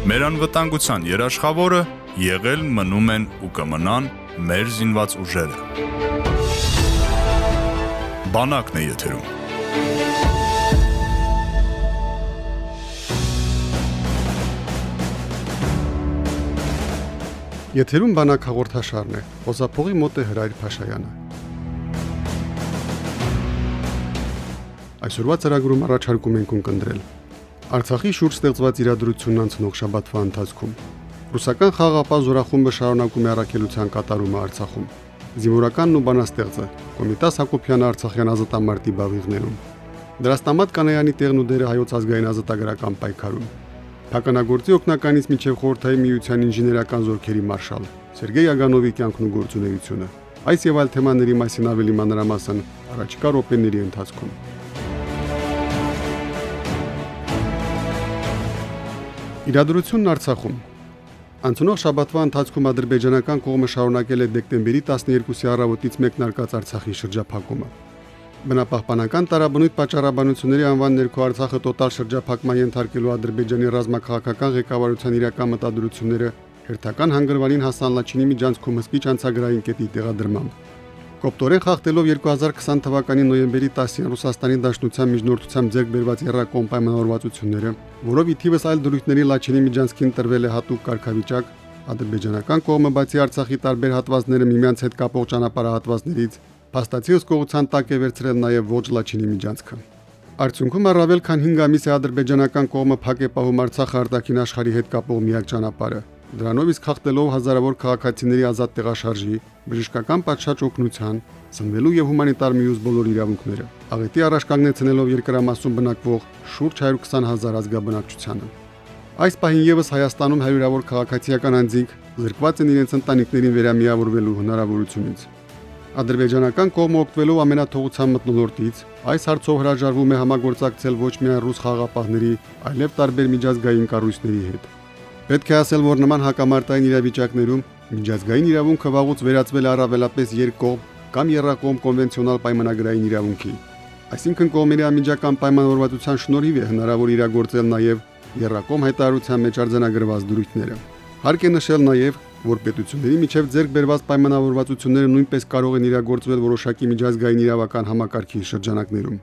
Մեր անվտանգության երաշխավորը եղել մնում են ու կմնան մեր զինված ուժերը։ Բանակն է եթերում։ Եթերում բանակ հաղորդաշարն է։ Օզափողի մոտ է Հրայր Փաշայանը։ Այսօրվա ծրագրում առաջարկում ենք ունկնդրել Արցախի շուրջ ստեղծված իրադրությունն անցնող շաբաթվա ընթացքում։ Ռուսական խաղաղապահ զորախումբը շարունակում է առաքելության կատարումը Արցախում։ Զինվորականն ու բանաստեղծը Կոմիտաս Հակոբյանը Արցախյան ազատամարտի բավիղներում։ Դրաստամատ Կանայանի տեղն ու դերը հայոց ազգային ազատագրական պայքարում։ Հականագործի օկնականից միջև խորհրդային միության ինժեներական զորքերի մարշալ Սերգեյ Ագանովի կյանքն ու գործունեությունը։ Այս եւ այլ թեմաների մասին ավելի մանրամասն առաջիկա րոպեների ընթացքում։ Իրադրությունն Արցախում Անցնող շաբաթվա ընթացքում ադրբեջանական կողմը շարունակել է դեկտեմբերի 12-ի առավոտից մեկնարկած Արցախի շրջափակումը։ Բնապահպանական տարաբնույթ պատճառաբանությունների անվան ներքո Արցախը տոտալ շրջափակման ենթարկելու Ադրբեջանի ռազմաքաղաքական ղեկավարության իրական մտադրությունները հերթական հանգրվանին հասան Լաչինի միջանցքում հսկիչ անցագրային կետի տեղադրմամբ։ Կոպտորեն խախտելով 2020 թվականի նոյեմբերի 10-ին Ռուսաստանի Դաշնության միջնորդությամբ ձեռք բերված երրակոմ պայմանավորվածությունները, որով ի թիվս այլ դրույթների Լաչինի միջանցքին տրվել է հատուկ կարգավիճակ, ադրբեջանական կողմը բացի Արցախի տարբեր հատվածները միմյանց հետ կապող ճանապարհահատվածներից փաստացի հսկողության տակ է վերցրել նաև ոչ Լաչինի միջանցքը։ Արդյունքում առավել քան 5 ամիս է ադրբեջանական կողմը փակ է պահում Արցախը արտաքին աշխարհի հետ կապող միակ ճանապարհը, Դրանով իսկ խախտելով հազարավոր քաղաքացիների ազատ տեղաշարժի, բժշկական պատշաճ օգնության, սնվելու եւ հումանիտար միուս բոլոր իրավունքները։ Աղետի առաջ կանգնեցնելով երկրամասում բնակվող շուրջ 120 հազար ազգաբնակչությանը։ Այս պահին եւս Հայաստանում հարյուրավոր քաղաքացիական անձինք զրկված են իրենց ընտանիքներին վերամիավորվելու հնարավորությունից։ Ադրբեջանական կողմը օգտվելով ամենաթողության մտնոլորտից այս հարցով հրաժարվում է համագործակցել ոչ միայն ռուս խաղապահների, այլև տարբեր միջազգային կառույցների հետ։ Պետք է ասել, որ նման հակամարտային իրավիճակներում միջազգային իրավունքը վաղուց վերածվել է առավելապես երկկողմ կամ երրակողմ կոնվենցիոնալ պայմանագրային իրավունքի։ Այսինքն կողմերի ամիջական պայմանավորվածության շնորհիվ է հնարավոր իրագործել նաև երրակողմ հայտարարության մեջ արձանագրված դրույթները։ Հարկ է նշել նաև, որ պետությունների միջև ձեռք բերված պայմանավորվածությունները նույնպես կարող են իրագործվել որոշակի միջազգային իրավական համակարգի շրջանակներում։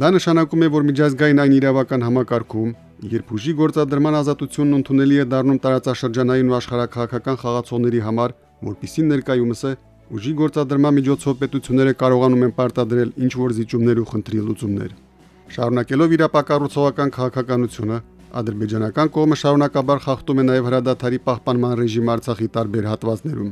Դա նշանակում է, որ միջազգային այն իրավական համակարգում Երբ ուժի գործադրման ազատությունն ընդունելի է դառնում տարածաշրջանային ու աշխարհակահաղական խաղացողների համար, որpիսի ներկայումս է ուժի գործադրման միջոցով պետությունները կարողանում են պարտադրել ինչ որ զիջումներ ու խնդրի լուծումներ։ Շարունակելով իր ապակառուցողական քաղաքականությունը, ադրբեջանական կողմը շարունակաբար խախտում է նաև հրադադարի պահպանման ռեժիմ Արցախի տարբեր հատվածներում։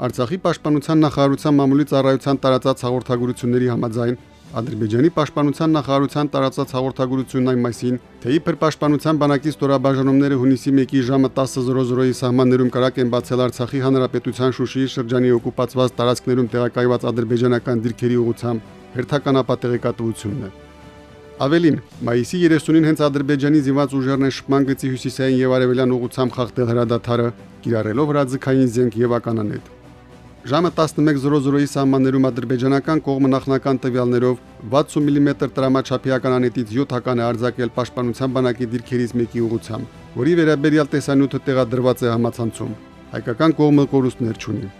Արցախի պաշտպանության նախարարության մամուլի ծառայության տարածած հաղորդագրությունների համաձայն Ադրբեջանի պաշտպանության նախարարության տարածած հաղորդագրությունն այն մասին, թե իբր պաշտպանության բանակի ստորաբաժանումները հունիսի 1-ի ժամը 10:00-ի սահմաններում կրակ են բացել Արցախի հանրապետության Շուշիի շրջանի օկուպացված տարածքներում տեղակայված ադրբեջանական դիրքերի ուղությամբ հերթական ապատեղեկատվությունն է։ Ավելին, մայիսի 30-ին հենց Ադրբեջանի զինված ուժերն են շփման գծի հյուսիսային եւ արևելյան ուղությամբ խախտել հրադադարը, կիրառելով հրաձգային զենք եւ ականանետ։ Ժամը 11:00-ի սահմաններում ադրբեջանական կողմը նախնական տվյալներով 60 մմ տրամաչափի ականանետից 7 հական է արձակել պաշտպանության բանակի դիրքերից մեկի ուղությամբ, որի վերաբերյալ տեսանյութը տեղադրված է համացանցում։ Հայկական կողմը կորուստներ չունի։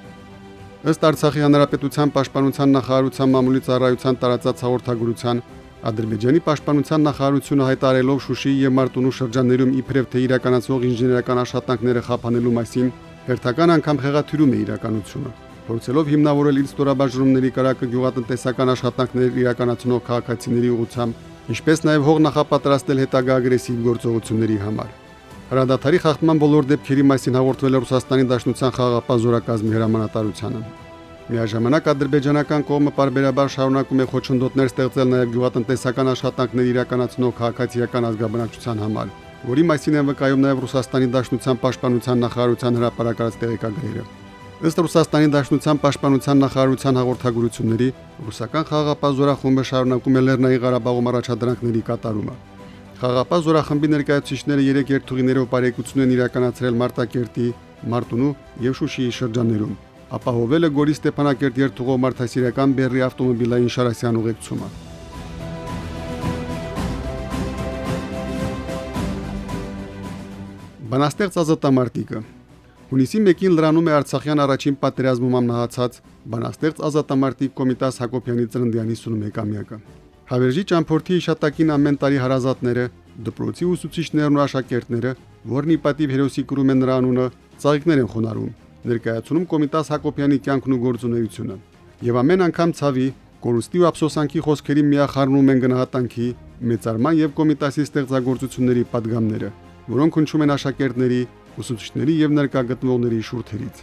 Ըստ Արցախի հանրապետության պաշտպանության նախարարության մամուլի ծառայության տարածած հաղորդագրության Ադրբեջանի պաշտպանության նախարարությունը հայտարարելով Շուշիի եւ Մարտունու շրջաններում իբրև թե իրականացվող ինժեներական աշխատանքները խափանելու մասին հերթական անգամ խեղաթյուրում է իրականությունը փորձելով հիմնավորել իր ստորաբաժանումների կարակը գյուղատնտեսական աշխատանքներ իրականացնող քաղաքացիների ուղղությամբ, ինչպես նաև հող նախապատրաստել հետագա ագրեսիվ գործողությունների համար։ Հրադադարի խախտման բոլոր դեպքերի մասին հաղորդվել է Ռուսաստանի Դաշնության խաղաղապահ զորակազմի հրամանատարությանը։ Միաժամանակ ադրբեջանական կողմը բարբերաբար շարունակում է խոչընդոտներ ստեղծել նաև գյուղատնտեսական աշխատանքներ իրականացնող քաղաքացիական ազգաբնակչության համար, որի մասին են վկայում նաև Ռուսաստանի Դաշնության պաշտպանության նախարարության հրապարակած տեղեկագրերը։ Ըստ Ռուսաստանի Դաշնության Պաշտպանության նախարարության հաղորդագրությունների, ռուսական խաղաղապահ զորախումբը շարունակում է Լեռնային Ղարաբաղում առաջադրանքների կատարումը։ Խաղաղապահ զորախմբի ներկայացուցիչները երեք երթուղիներով բարեկեցություն են իրականացրել Մարտակերտի, Մարտունու եւ Շուշիի շրջաններում։ Ապահովել է Գորի Ստեփանակերտ երթուղով մարդասիրական բեռի ավտոմոբիլային շարասյան ուղեկցումը։ Բանաստեղծ ազատամարտիկը Հունիսի 1-ին լրանում է Արցախյան առաջին պատերազմում ամնահացած բանաստեղծ ազատամարտիկ կոմիտաս Հակոբյանի ծննդյանի 61-ամյակը։ Հավերժի ճամփորդի հիշատակին ամեն տարի հարազատները, դպրոցի ուսուցիչներն ու աշակերտները, որնի պատիվ հերոսի կրում են նրա անունը, ծաղիկներ են խոնարհում, ներկայացնում կոմիտաս Հակոբյանի կյանքն ու գործունեությունը։ Եվ ամեն անգամ ցավի, կորուստի ու ափսոսանքի խոսքերի միախառնում են գնահատանքի, մեծարման եւ կոմիտասի ստեղծագործությունների падգամները, որոնք հնչում են աշակերտների ուսուցիչների եւ ներկա գտնվողների շուրթերից։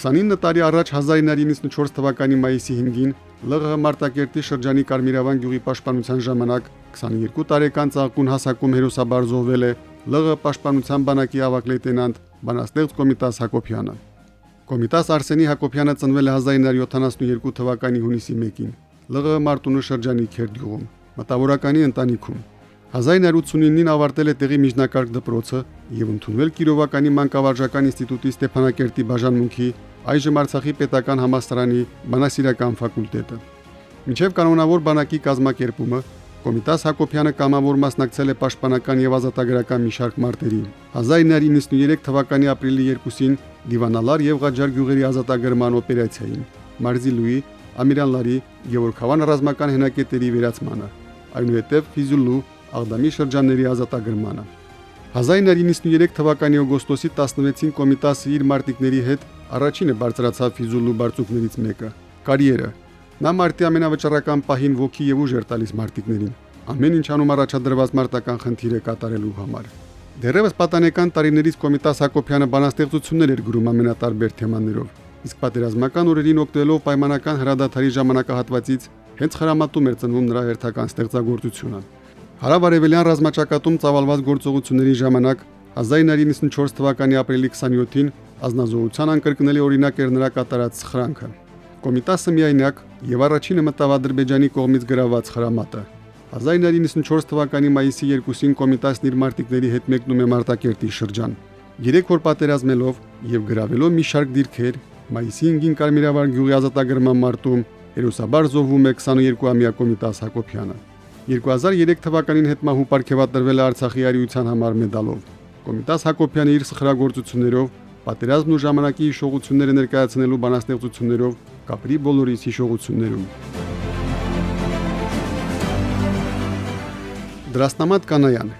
29 տարի առաջ 1994 թվականի մայիսի 5-ին ԼՂՀ Մարտակերտի շրջանի Կարմիրավան գյուղի պաշտպանության ժամանակ 22 տարեկան ցաղկուն հասակում հերոսաբար զոհվել է ԼՂՀ պաշտպանության բանակի ավակ լեյտենանտ Բանաստեղծ Կոմիտաս Հակոբյանը։ Կոմիտաս Արսենի Հակոբյանը ծնվել է 1972 թվականի հունիսի 1-ին ԼՂՀ Մարտունու շրջանի Քերդյուղում, մտավորականի ընտանիքում։ 1989-ին ավարտել է տեղի միջնակարգ դպրոցը եւ ընդունվել Կիրովականի մանկավարժական ինստիտուտի Ստեփանակերտի բաժանմունքի այժմ Արցախի պետական համալսարանի բանասիրական ֆակուլտետը։ Մինչև կանոնավոր բանակի կազմակերպումը Կոմիտաս Հակոբյանը կամավոր մասնակցել է պաշտպանական եւ ազատագրական մի շարք մարտերի։ 1993 թվականի ապրիլի 2-ին Դիվանալար եւ Ղաջար գյուղերի ազատագրման օպերացիային, Մարզիլուի, Ամիրանլարի, Գևորգավան ռազմական հենակետերի վերացմանը, այնուհետև Ֆիզուլու, Աղդամի շրջանների ազատագրմանը։ 1993 թվականի օգոստոսի 16-ին Կոմիտասը իր մարտիկների հետ առաջինը բարձրացավ Ֆիզուլու բարձուկներից մեկը՝ կարիերը։ Նա մարտի ամենավճռական պահին ոգի եւ ուժ էր տալիս մարտիկներին։ Ամեն ինչ անում առաջադրված մարտական խնդիրը կատարելու համար։ Դեռևս պատանեկան տարիներից Կոմիտաս Հակոբյանը բանաստեղծություններ էր գրում ամենատարբեր թեմաներով։ Իսկ պատերազմական օրերին օգտվելով պայմանական հրադադարի ժամանակահատվածից հենց խրամատում էր ծնվում նրա հերթական ստեղծագործությունը։ Հարավարևելյան ռազմաճակատում ծավալված գործողությունների ժամանակ 1994 թվականի ապրիլի 27-ին ազնազողության անկրկնելի օրինակ էր նրա կատարած սխրանքը։ Կոմիտասը միայնակ եւ առաջինը մտավ Ադրբեջանի կողմից գրաված խրամատը։ 1994 թվականի մայիսի 2-ին Կոմիտասն իր մարտիկների հետ մեկնում է Մարտակերտի շրջան։ Երեք օր պատերազմելով եւ գրավելով մի շարք դիրքեր, մայիսի 5-ին Կարմիրավար գյուղի ազատագրման մարտում հերոսաբար զոհվում է 22-ամյա Կոմիտաս Հակոբյանը։ 2003 թվականին հետմահու ապարգևատրվել է Արցախի արիության համար մեդալով։ Կոմիտաս Հակոբյանը իր սխրագործություններով, պատերազմն ու ժամանակի հիշողությունները ներկայացնելու բանաստեղծություններով կապրի բոլորիս հիշողություններում։ Դրաստամատ Կանայան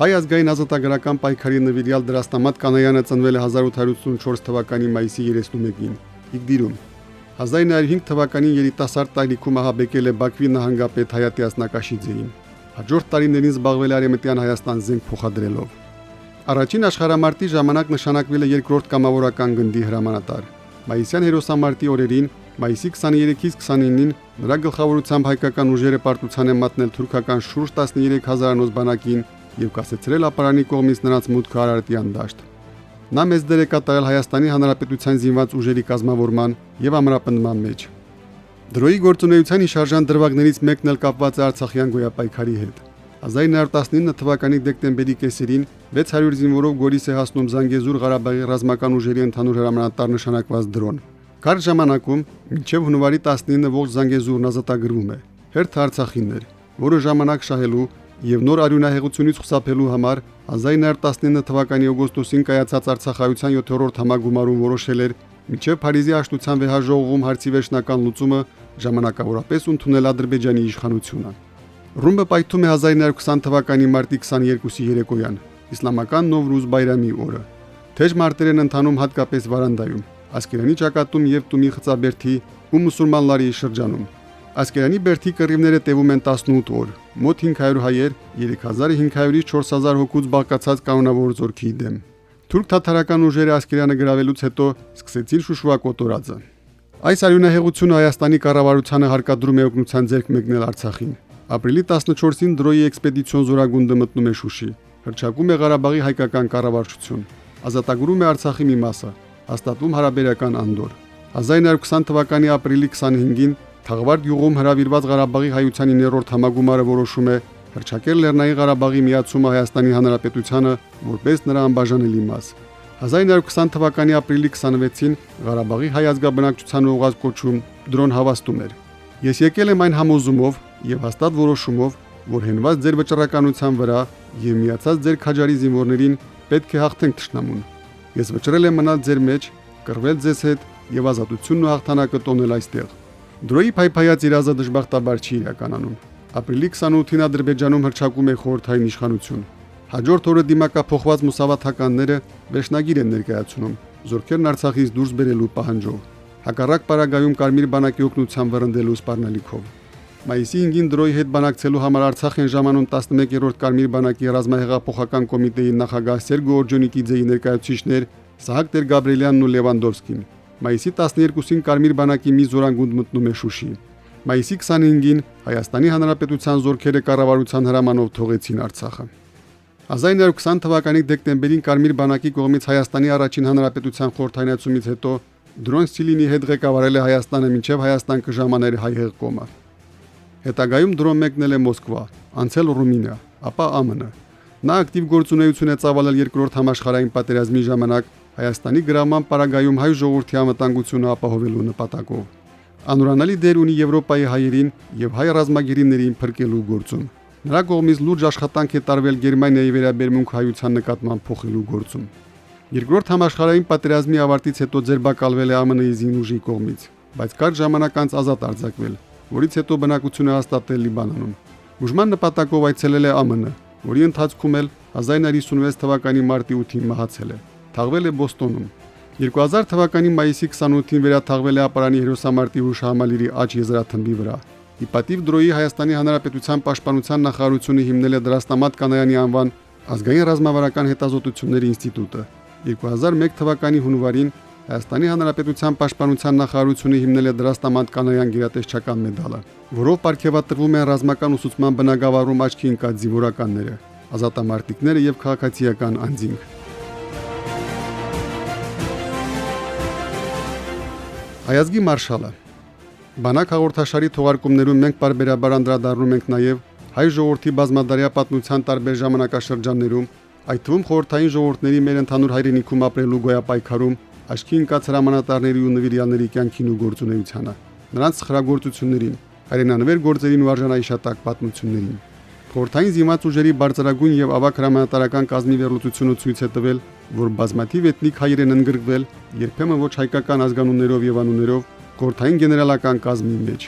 Հայ ազգային ազատագրական պայքարի նվիրյալ Դրաստամատ Կանայանը ծնվել է 1884 թվականի մայիսի 31-ին Իգդիրում 1905 թվականին երիտասարդ տարիքում ահաբեկել է Բաքվի նահանգապետ Հայատի Ասնակաշիձեին։ Հաջորդ տարիներին զբաղվել է Արեմտյան Հայաստան զենք փոխադրելով։ Առաջին աշխարհամարտի ժամանակ նշանակվել է երկրորդ կամավորական գնդի հրամանատար։ Մայիսյան հերոսամարտի օրերին, մայիսի 23-ից 29-ին նրա գլխավորությամբ հայկական ուժերը պարտության են մատնել թուրքական շուրջ 13000-անոց բանակին եւ կասեցրել ապարանի կողմից նրանց մուտքը Արարատյան դաշտ։ Նա մեծ դեր է կատարել Հայաստանի Հանրապետության զինված ուժերի կազմավորման եւ ամրապնդման մեջ։ Դրոյի գործունեության շարժան դրվագներից մեկն էլ կապված է Արցախյան գոյապայքարի հետ։ 1919 թվականի դեկտեմբերի կեսերին 600 զինվորով Գորիս է հասնում Զանգեզուր Ղարաբաղի ռազմական ուժերի ընդհանուր հրամանատար նշանակված դրոն։ Կարճ ժամանակում, մինչև հունվարի 19-ը ողջ Զանգեզուրն ազատագրվում է։ Հերթ Արցախիններ, որը ժամանակ շահելու եւ նոր արյունահեղությունից խուսափելու համար 1919 թվականի օգոստոսին կայացած Արցախայության 7-րդ համագումարում որոշել էր միջև Փարիզի աշտության վեհաժողովում հարցի վերջնական լուծումը ժամանակավորապես ընդունել Ադրբեջանի իշխանությունը։ Ռումբը պայթում է 1920 թվականի մարտի 22-ի երեկոյան, իսլամական Նովրուզ Բայրամի օրը։ Թեժ մարտեր են ընթանում հատկապես Վարանդայում, Ասկերանի ճակատում եւ Տումի խծաբերդի ու մուսուլմանների շրջանում։ Ասկերանի բերթի կռիվները տևում են 18 օր։ Մոտ 500 հայեր 3500-ից 4000 հոգուց բաղկացած կանոնավոր զորքի դեմ։ Թուրք թաթարական ուժերը Ասկերանը գրավելուց հետո սկսեցին շուշվակոտորածը։ Այս արյունահեղությունը Հայաստանի կառավարությանը հարկադրում է օգնության ձեռք մեկնել Արցախին։ Ապրիլի 14-ին դրոյի էքսպեդիցիոն զորագունդը մտնում է Շուշի, հրճակում է Ղարաբաղի հայկական կառավարություն, ազատագրում է Արցախի մի մասը, հաստատում հարաբերական անդոր։ 1920 թվականի ապրիլի 25-ին Թաղվարդ յուղում հրավիրված Ղարաբաղի հայության 9-րդ համագումարը որոշում է հրճակել Լեռնային Ղարաբաղի միացումը Հայաստանի Հանրապետությանը որպես նրա անբաժանելի մաս։ 1920 թվականի ապրիլի 26-ին Ղարաբաղի հայ ազգաբնակչության ուղղած կոչում դրոն հավաստում էր։ Ես եկել եմ այն համոզումով եւ հաստատ որոշումով, որ հենված ձեր վճռականության վրա եւ միացած ձեր քաջարի զինվորներին պետք է հաղթենք ճշնամուն։ Ես վճռել եմ մնալ ձեր մեջ, կռվել ձեզ հետ եւ ազատությունն ու հաղթանակը տոնել այստեղ։ Դրոյի փայփայած իրազը դժբախտաբար չի իրականանում։ Ապրիլի 28-ին Ադրբեջանում հրճակում է խորհրդային իշխանություն։ Հաջորդ օրը դիմակափոխված մուսավաթականները վերջնագիր են ներկայացնում զորքերն Արցախից դուրս բերելու պահանջով։ Հակառակ պարագայում Կարմիր բանակի օգնությամբ վրընդելու սպառնալիքով։ Մայիսի 5-ին դրոյի հետ բանակցելու համար Արցախ են ժամանում 11-րդ Կարմիր բանակի ռազմահեղափոխական կոմիտեի նախագահ Սերգո Օրջոնիկիձեի ներկայացուցիչներ Սահակ Տեր-Գաբրիելյանն ու Լևան Դովսկին։ Մայիսի 12-ին Կարմիր բանակի մի զորանգունդ մտնում է Շուշի։ Մայիսի 25-ին Հայաստանի Հանրապետության զորքերը կառավարության հրամանով թողեցին Արցախը։ 1920 թվականի դեկտեմբերին Կարմիր բանակի կողմից Հայաստանի առաջին հանրապետության խորհրդայնացումից հետո Դրոն Սիլինի հետ ղեկավարել է Հայաստանը մինչև Հայաստան կժամաներ հայ հեղկոմը։ Հետագայում դրոն մեկնել է Մոսկվա, անցել Ռումինիա, ապա ԱՄՆ։ Նա ակտիվ գործունեություն է ծավալել երկրորդ համաշխարհային պատերազմի ժամանակ Հայաստանի գրաման պարագայում հայ ժողովրդի անվտանգությունը ապահովելու նպատակով։ Անուրանալի դեր ունի Եվրոպայի հայերին եւ հայ ռազմագերիներին փրկելու գործում։ Նրա կողմից լուրջ աշխատանք է տարվել Գերմանիայի վերաբերմունք հայության նկատմամբ փոխելու գործում։ Երկրորդ համաշխարհային պատերազմի ավարտից հետո ձերբակալվել է ԱՄՆ-ի զինուժի կողմից, բայց կարճ ժամանակ անց ազատ արձակվել, որից հետո բնակությունը հաստատել Լիբանանում։ Ուժման նպատակով այցելել է ԱՄՆ, որի ընթացքում էլ 1956 թվականի մարտի 8-ին մահացել է։ Թաղվել է Բոստոնում։ 2000 թվականի մայիսի 28-ին վերաթաղվել է ապարանի հերոսամարտի հուշահամալիրի աճ եզրաթմբի վրա։ Իպատիվ դրոյի Հայաստանի Հանրապետության Պաշտպանության նախարարությունը հիմնել է Դրաստամատ Կանայանի անվան ազգային ռազմավարական հետազոտությունների ինստիտուտը։ 2001 թվականի հունվարին Հայաստանի Հանրապետության Պաշտպանության նախարարությունը հիմնել է Դրաստամատ Կանայան գերատեսչական մեդալը, որով ապարգևատրվում են ռազմական ուսուցման բնագավառում աչքի ընկած զինվորականները, ազատամարտիկները եւ քաղաքացիական անձինք։ Հայազգի մարշալը. Բանակ հաղորդաշարի թողարկումներում մենք բարբերաբար անդրադառնում ենք նաև հայ ժողովրդի բազմադարյա պատմության տարբեր ժամանակաշրջաններում, այդ թվում խորհրդային ժողովուրդների մեր ընդհանուր հայրենիքում ապրելու գոյապայքարում աչքի ընկած հրամանատարների ու նվիրյալների կյանքին ու գործունեությանը, նրանց խրագործություններին, հայրենանվեր գործերին ու արժանայշատակ պատմություններին։ Խորհրդային զինված ուժերի բարձրագույն եւ ավակ հրամանատարական կազմի վերլուծությունը ցույց է տվել, որ բազմաթիվ էթնիկ հայեր են ընդգրկվել, երբեմն ոչ հայկական ազգանուններով եւ անուններով խորհրդային գեներալական կազմի մեջ։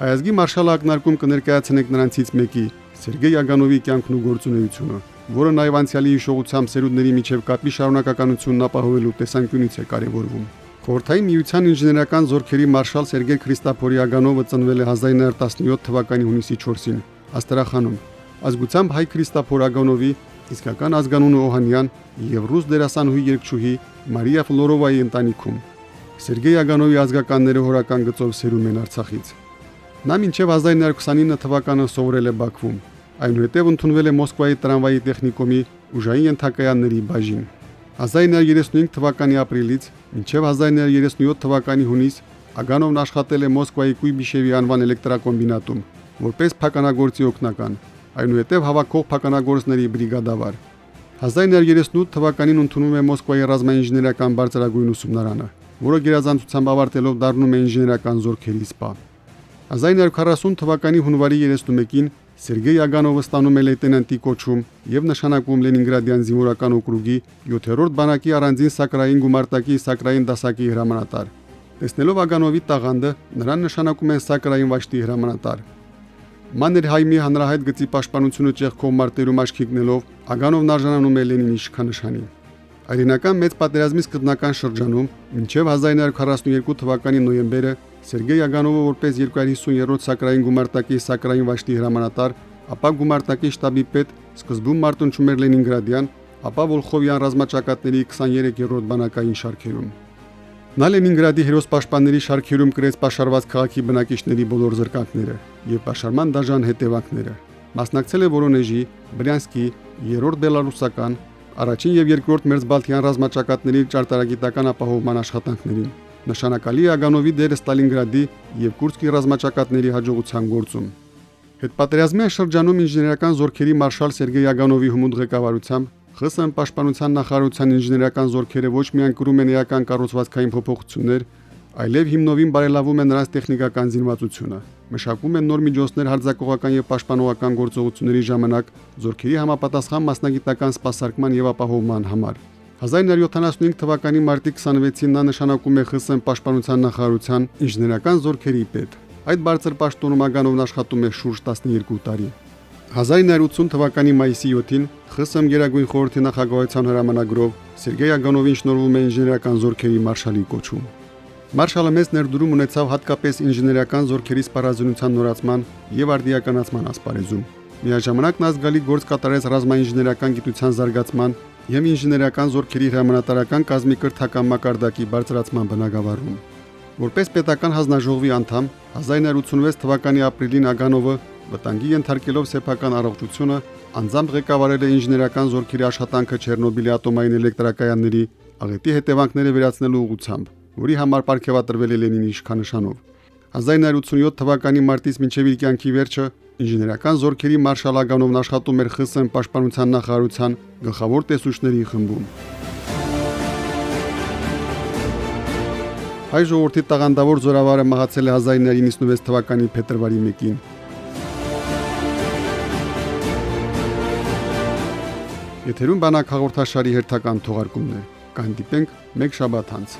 Հայազգի մարշալը ակնարկում կներկայացնենք նրանցից մեկի՝ Սերգեյ Ագանովի կյանքն ու գործունեությունը, որը նաև անցյալի հիշողությամբ սերունդների միջև կապի շարունակականությունն ապահովելու տեսանկյունից է կարևորվում։ Խորհրդային միության ինժեներական զորքերի մարշալ Սերգեյ Քրիստափորի Ագանովը ծնվել է 1917 թվականի հունիսի 4-ին Աստրախանում ազգությամբ հայ Քրիստափոր Ագանովի, իսկական ազգանունը Օհանյան եւ ռուս դերասանուհի երգչուհի Մարիա Ֆլորովայի ընտանիքում։ Սերգեյ Ագանովի ազգականները հորական գծով սերում են Արցախից։ Նա մինչև 1929 թվականը սովորել է Բաքվում, այնուհետև ընդունվել է Մոսկվայի տրամվայի տեխնիկոմի ուժային ենթակայանների բաժին։ 1935 թվականի ապրիլից մինչև 1937 թվականի հունիս Ագանովն աշխատել է Մոսկվայի Կույբիշևի անվան էլեկտրակոմբինատում որպես փականագործի օգնական, այնուհետև հավաքող փականագործների բրիգադավար։ 1938 թվականին ընդունում է Մոսկվայի ռազմաինժեներական բարձրագույն ուսումնարանը, որը գերազանցությամբ ավարտելով դառնում է ինժեներական զորքերի սպա։ 1940 թվականի հունվարի 31-ին Սերգեյ Ագանովը ստանում է լեյտենանտի կոչում եւ նշանակում Լենինգրադյան զինվորական օկրուգի 7-րդ բանակի առանձին սակրային գումարտակի սակրային դասակի հրամանատար։ Տեսնելով Ագանովի տաղանդը, նրան նշանակում են սակրային վաշտի հրամանատար։ Մաններհայմի հանրահայտ գծի պաշտպանությունը ճեղքով մարտերում աչքիկնելով Ագանովն արժանանում է Լենինի իշխանշանին։ Այրենական մեծ պատերազմի սկզբնական շրջանում մինչև 1942 թվականի նոյեմբերը Սերգեյ Ագանովը որպես 250-րդ սակրային գումարտակի սակրային վաշտի հրամանատար, ապա գումարտակի շտաբի պետ սկզբում մարտնչում էր Լենինգրադյան, ապա Վոլխովյան ռազմաճակատների 23-րդ բանակային շարքերում։ Նա Լենինգրադի հերոս պաշտպանների շարքերում կրեց պաշարված քաղաքի բնակիչների բոլոր զրկանքները եւ պաշարման դաժան հետևանքները։ Մասնակցել է Վորոնեժի, Բրյանսկի, երրորդ բելարուսական, առաջին եւ երկրորդ Մերձբալթյան ռազմաճակատների ճարտարագիտական ապահովման աշխատանքներին։ Նշանակալի Ագանովի դերը Ստալինգրադի եւ Կուրսկի ռազմաճակատների հաջողության գործում։ Հետպատերազմյան շրջանում ինժեներական զորքերի մարշալ Սերգեյ Ագանովի հմուտ ղեկավարությամբ ԽՍՀՄ պաշտպանության նախարարության ինժեներական զորքերը ոչ միայն կրում են էական կառուցվածքային փոփոխություններ, այլև հիմնովին բարելավում է նրանց տեխնիկական զինվածությունը։ Մշակում են նոր միջոցներ հարձակողական եւ պաշտպանողական գործողությունների ժամանակ զորքերի համապատասխան մասնագիտական սպասարկման եւ ապահովման համար։ 1975 թվականի մարտի 26-ին նա նշանակում է ԽՍՀՄ պաշտպանության նախարարության ինժեներական զորքերի պետ։ Այդ բարձր պաշտոնումականով աշխատում է շուրջ 12 տարի։ 1980 թվականի մայիսի 7-ին ԽՍՀՄ Գերագույն խորհրդի նախագահության հրամանագրով Սերգեյ Ագանովին շնորհվում է ինժեներական զորքերի մարշալի կոչում։ Մարշալը մեծ ներդրում ունեցավ հատկապես ինժեներական զորքերի սպառազինության նորացման եւ արդիականացման ասպարեզում։ Միաժամանակ նա զգալի գործ կատարեց ռազմաինժեներական գիտության զարգացման եւ ինժեներական զորքերի հրամանատարական կազմի կրթական մակարդակի բարձրացման բնագավառում։ Որպես պետական հանձնաժողովի անդամ 1986 թվականի ապրիլին Ագանովը վտանգի ենթարկելով սեփական առողջությունը անձամբ ղեկավարել է ինժեներական զորքերի աշխատանքը Չեռնոբիլի ատոմային էլեկտրակայանների աղետի հետևանքները վերացնելու ուղղությամբ որի համար ապարգևատրվել է Լենինի իշխանանշանով։ 1987 թվականի մարտից մինչև իր կյանքի վերջը ինժեներական զորքերի մարշալականով աշխատում էր ԽՍՀՄ պաշտպանության նախարարության գլխավոր տեսուչների խմբում։ Հայ ժողովրդի տաղանդավոր զորավարը մահացել է 1996 թվականի փետրվարի 1-ին։ Եթերում բանակ հաղորդաշարի հերթական թողարկումներ։ Կհանդիպենք մեկ շաբաթ անց։